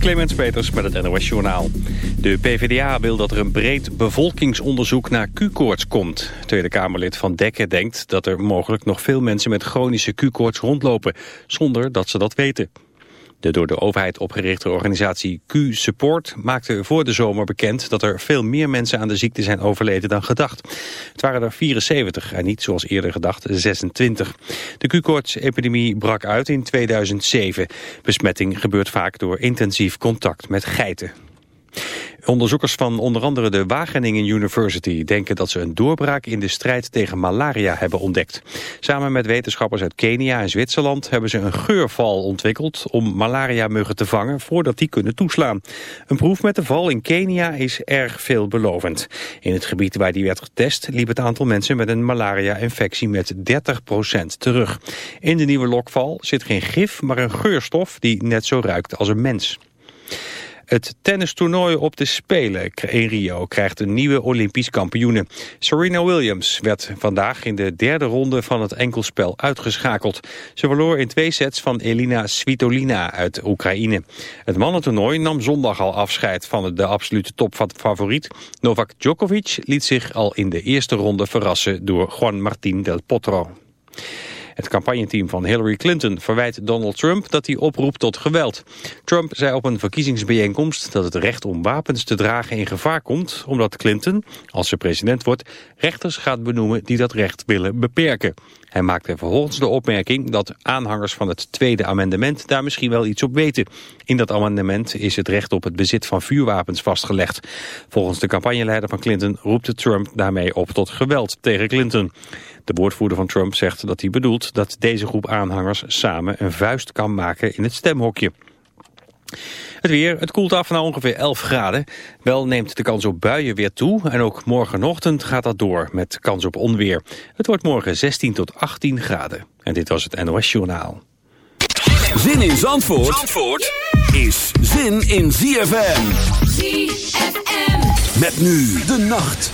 Clemens Peters met het NOS Journaal. De PvdA wil dat er een breed bevolkingsonderzoek naar Q-koorts komt. Tweede Kamerlid Van Dekken denkt dat er mogelijk nog veel mensen met chronische Q-koorts rondlopen, zonder dat ze dat weten. De door de overheid opgerichte organisatie Q-Support maakte voor de zomer bekend dat er veel meer mensen aan de ziekte zijn overleden dan gedacht. Het waren er 74 en niet zoals eerder gedacht 26. De Q-koorts-epidemie brak uit in 2007. Besmetting gebeurt vaak door intensief contact met geiten. Onderzoekers van onder andere de Wageningen University denken dat ze een doorbraak in de strijd tegen malaria hebben ontdekt. Samen met wetenschappers uit Kenia en Zwitserland hebben ze een geurval ontwikkeld om malaria-muggen te vangen voordat die kunnen toeslaan. Een proef met de val in Kenia is erg veelbelovend. In het gebied waar die werd getest liep het aantal mensen met een malaria-infectie met 30% terug. In de nieuwe lokval zit geen gif, maar een geurstof die net zo ruikt als een mens. Het tennistoernooi op de Spelen in Rio krijgt een nieuwe Olympisch kampioene. Serena Williams werd vandaag in de derde ronde van het enkelspel uitgeschakeld. Ze verloor in twee sets van Elina Svitolina uit Oekraïne. Het mannentoernooi nam zondag al afscheid van de absolute topfavoriet. Novak Djokovic liet zich al in de eerste ronde verrassen door Juan Martín del Potro. Het campagneteam van Hillary Clinton verwijt Donald Trump dat hij oproept tot geweld. Trump zei op een verkiezingsbijeenkomst dat het recht om wapens te dragen in gevaar komt... omdat Clinton, als ze president wordt, rechters gaat benoemen die dat recht willen beperken. Hij maakte vervolgens de opmerking dat aanhangers van het tweede amendement daar misschien wel iets op weten. In dat amendement is het recht op het bezit van vuurwapens vastgelegd. Volgens de campagneleider van Clinton roept Trump daarmee op tot geweld tegen Clinton. De woordvoerder van Trump zegt dat hij bedoelt dat deze groep aanhangers samen een vuist kan maken in het stemhokje. Het weer, het koelt af naar ongeveer 11 graden. Wel neemt de kans op buien weer toe en ook morgenochtend gaat dat door met kans op onweer. Het wordt morgen 16 tot 18 graden. En dit was het NOS Journaal. Zin in Zandvoort, Zandvoort is zin in ZFM. ZFM. Met nu de nacht.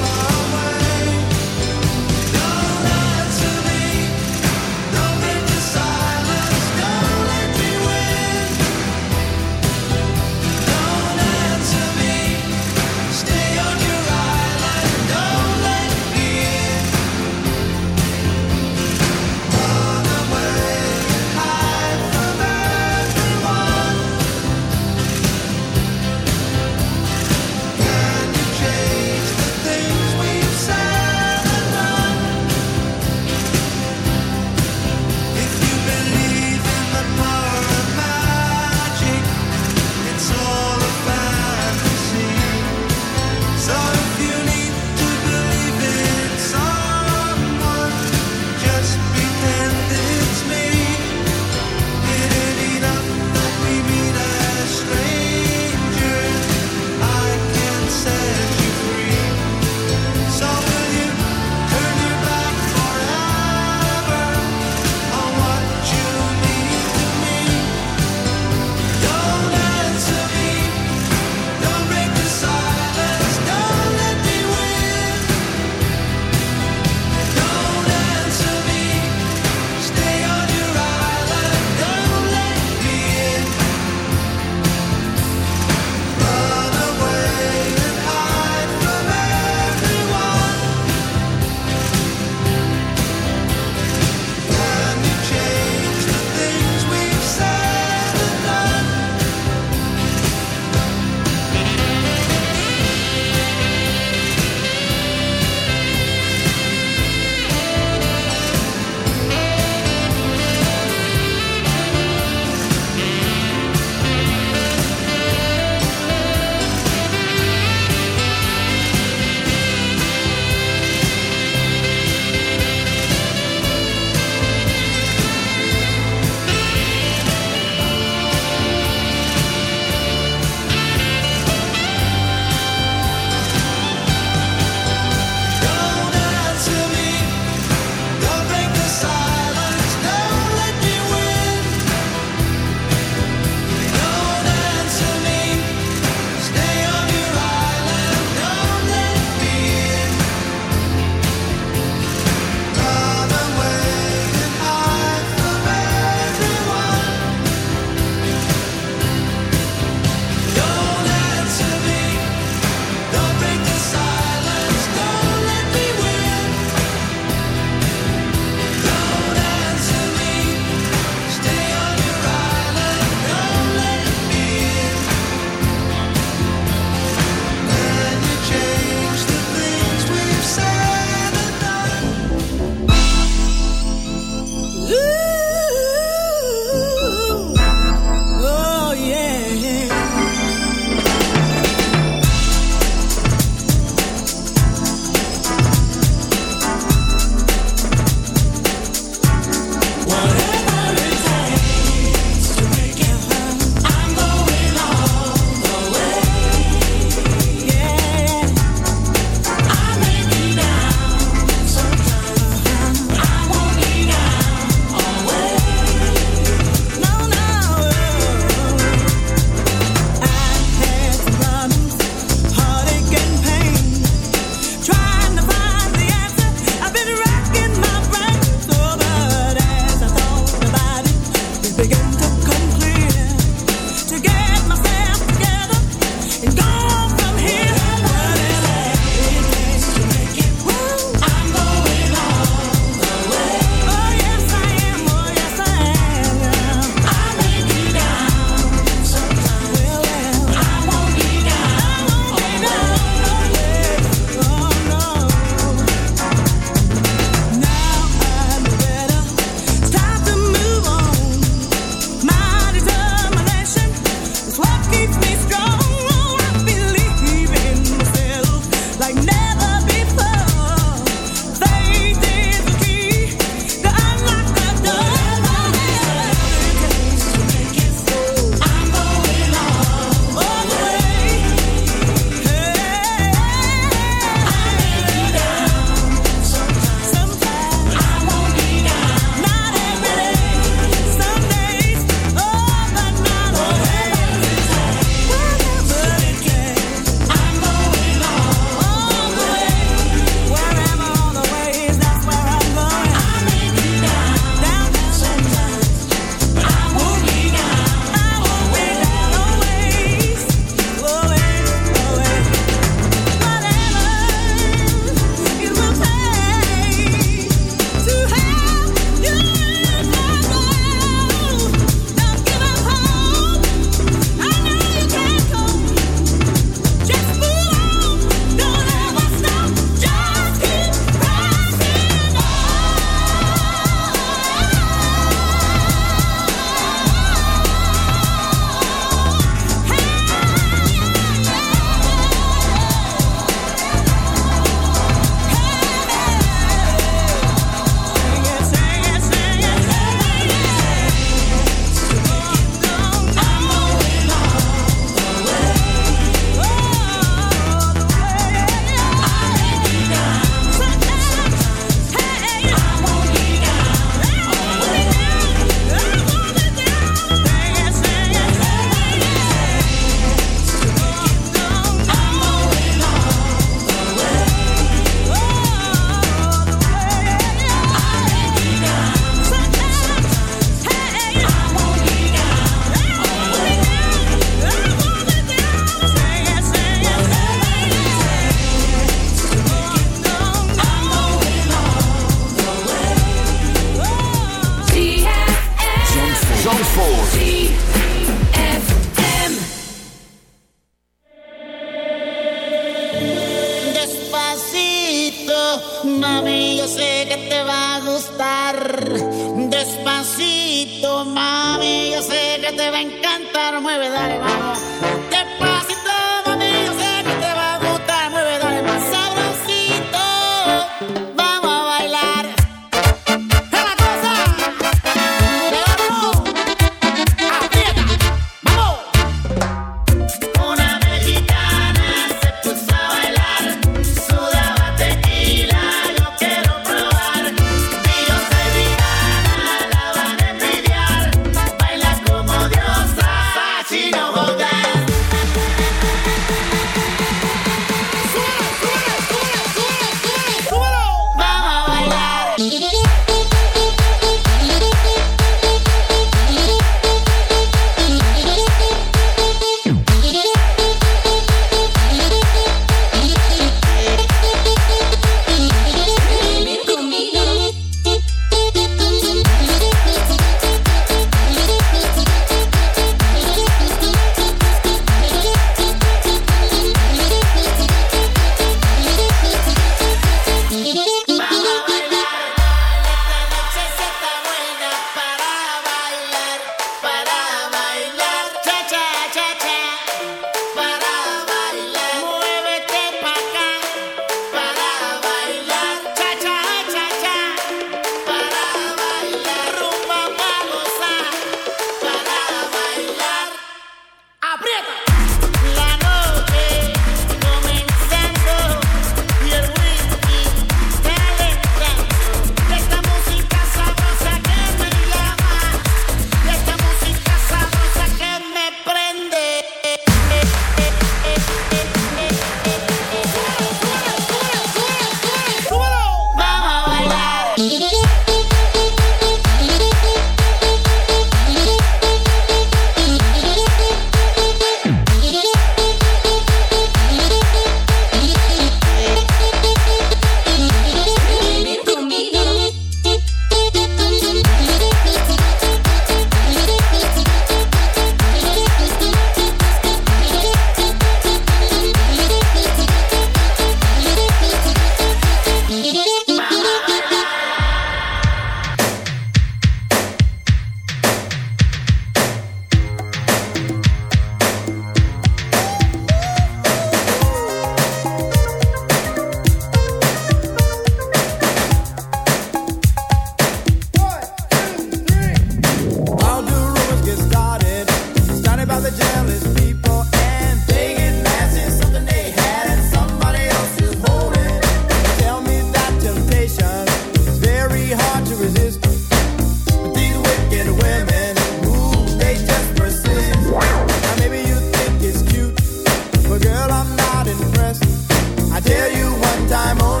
time only.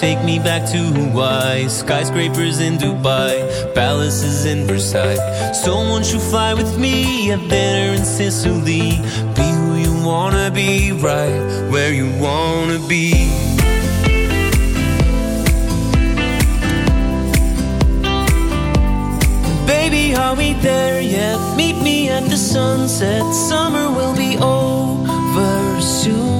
Take me back to Hawaii. Skyscrapers in Dubai. Palaces in Versailles. So won't you fly with me? Have dinner in Sicily. Be who you wanna be, right where you wanna be. Baby, are we there yet? Meet me at the sunset. Summer will be over soon.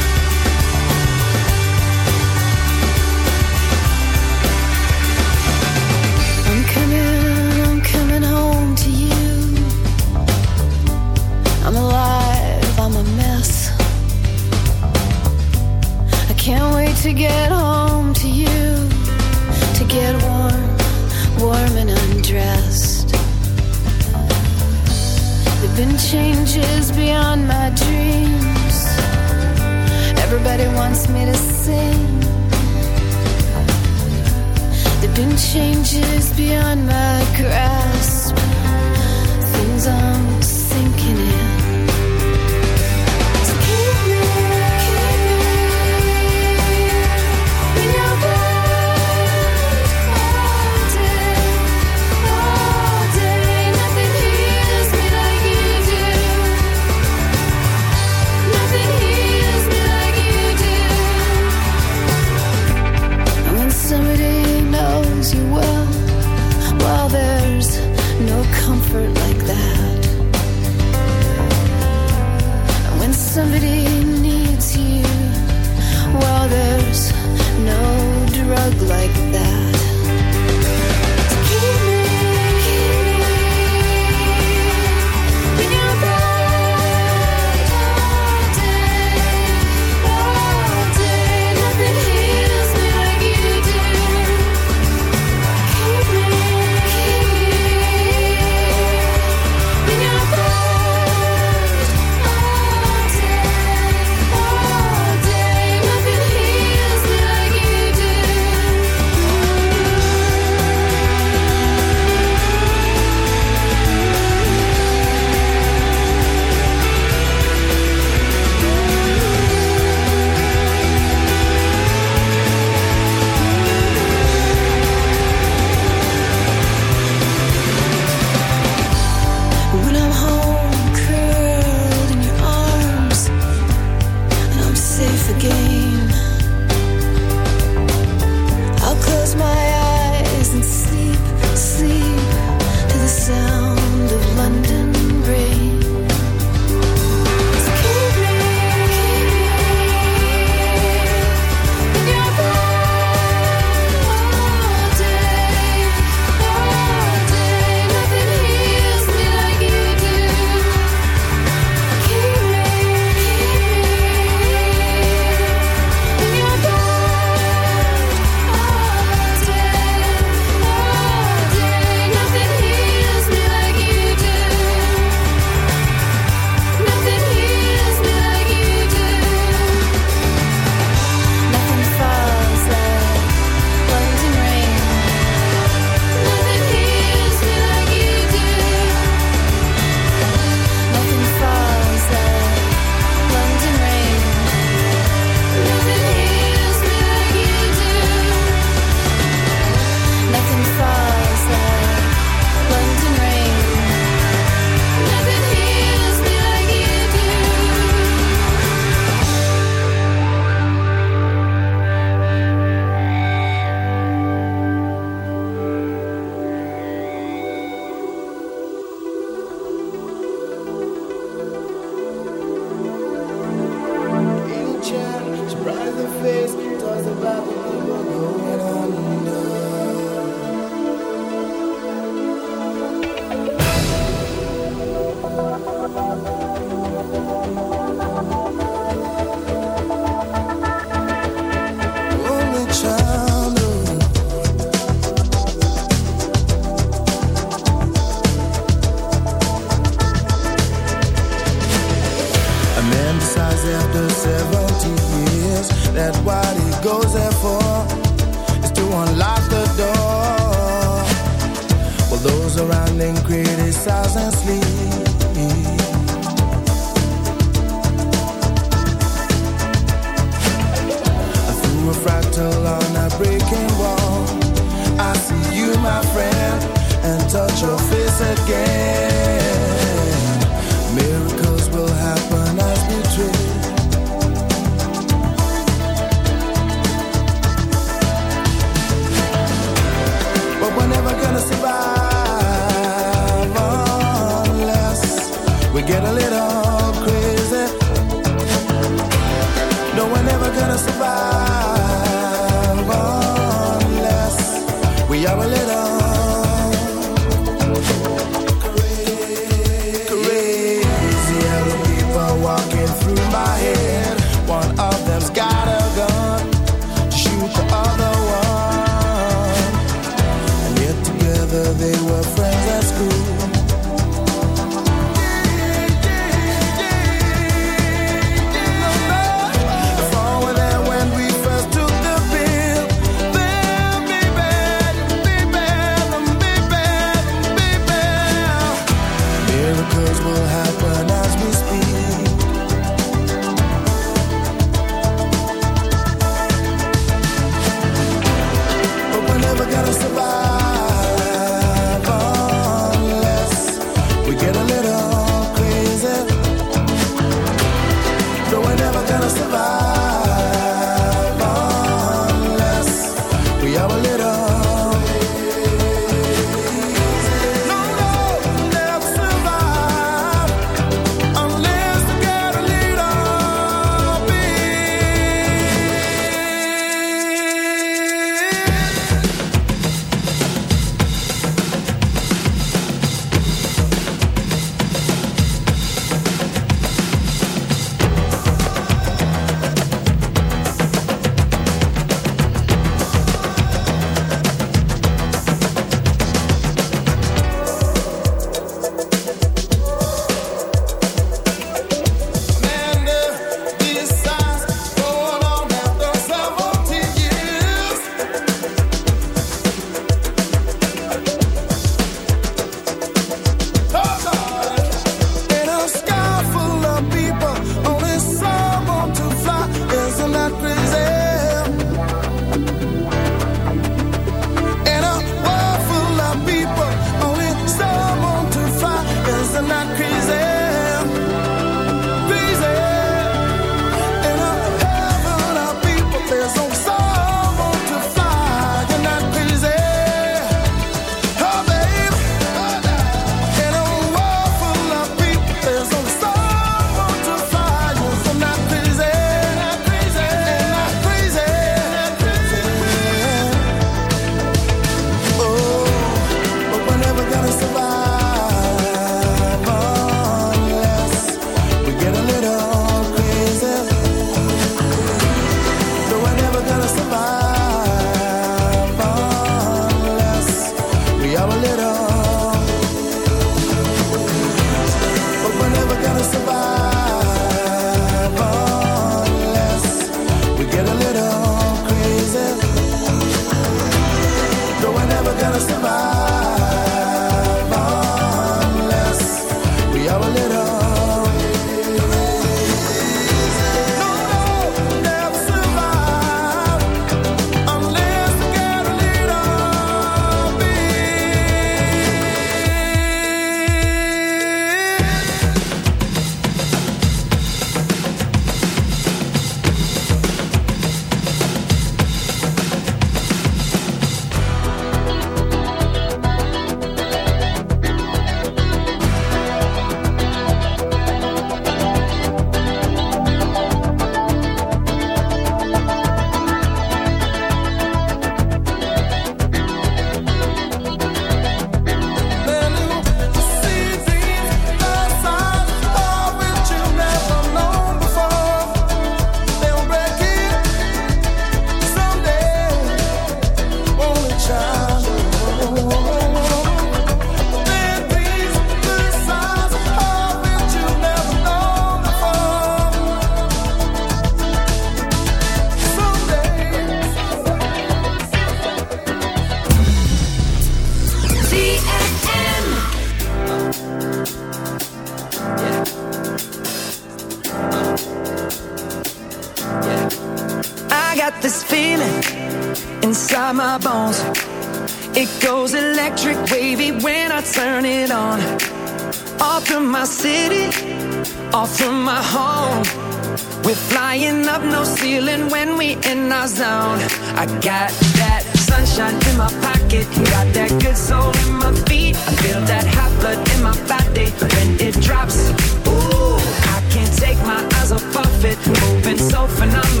zone. I got that sunshine in my pocket, got that good soul in my feet. I feel that hot blood in my body when it drops. Ooh, I can't take my eyes off of it, moving so phenomenal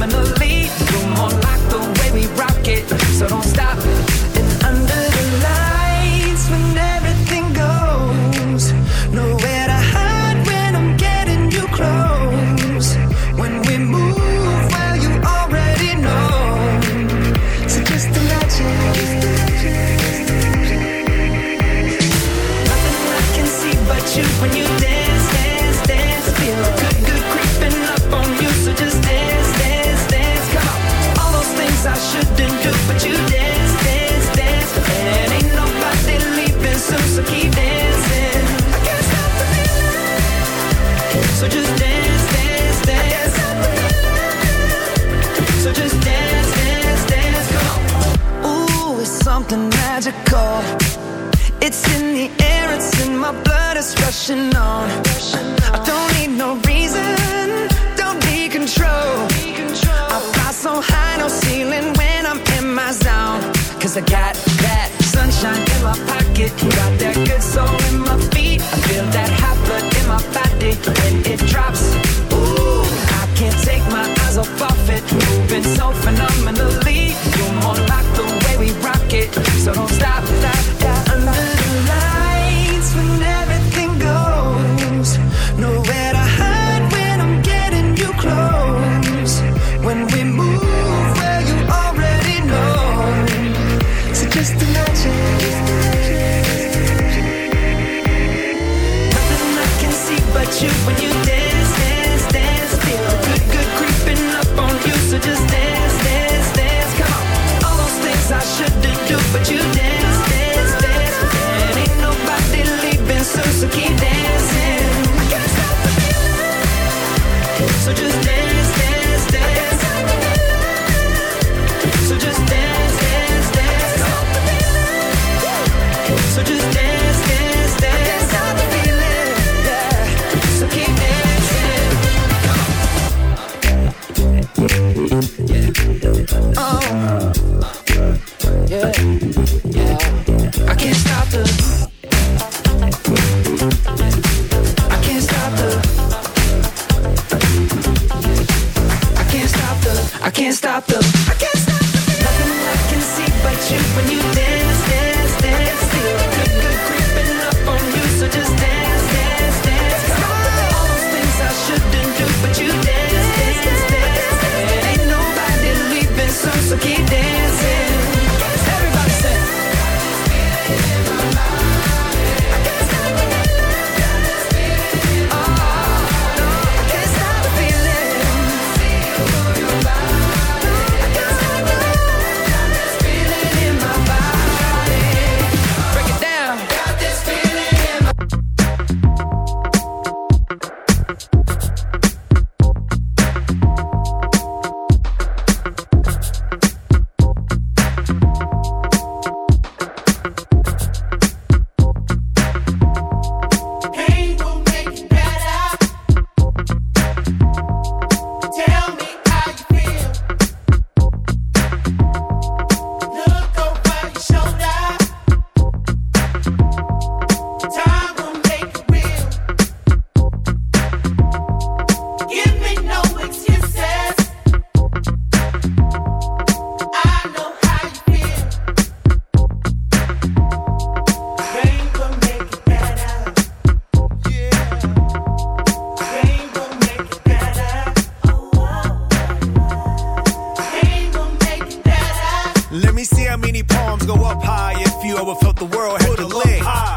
is a cat. Thank. thought the world had to leg.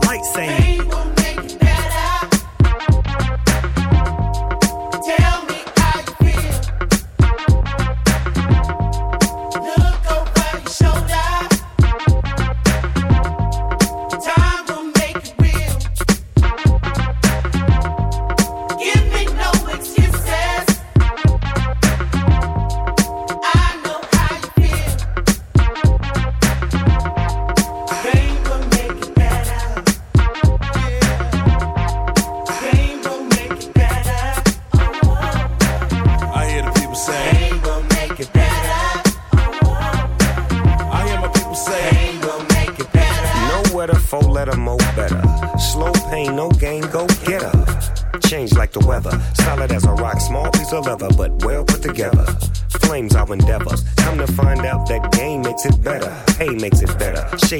light saying. Pain will make it better. Tell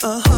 Uh-huh.